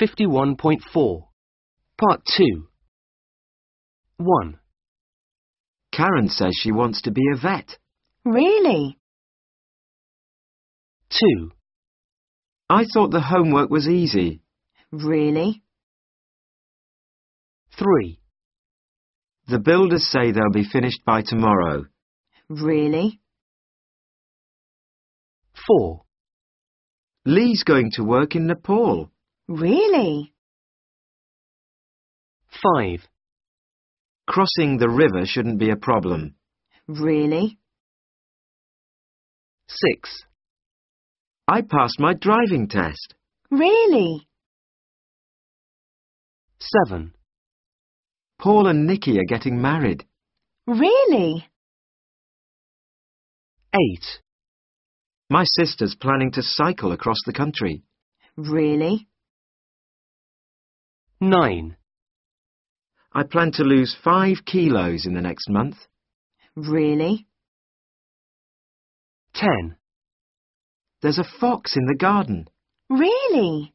51.4. Part 2. 1, Karen says she wants to be a vet. Really? 2, I thought the homework was easy. Really? 3, The builders say they'll be finished by tomorrow. Really? 4, Lee's going to work in Nepal. Really? 5, Crossing the river shouldn't be a problem. Really? 6, I passed my driving test. Really? 7, Paul and Nikki are getting married. Really? 8, My sister's planning to cycle across the country. Really? 9, I plan to lose five kilos in the next month. Really? 10, There's a fox in the garden. Really?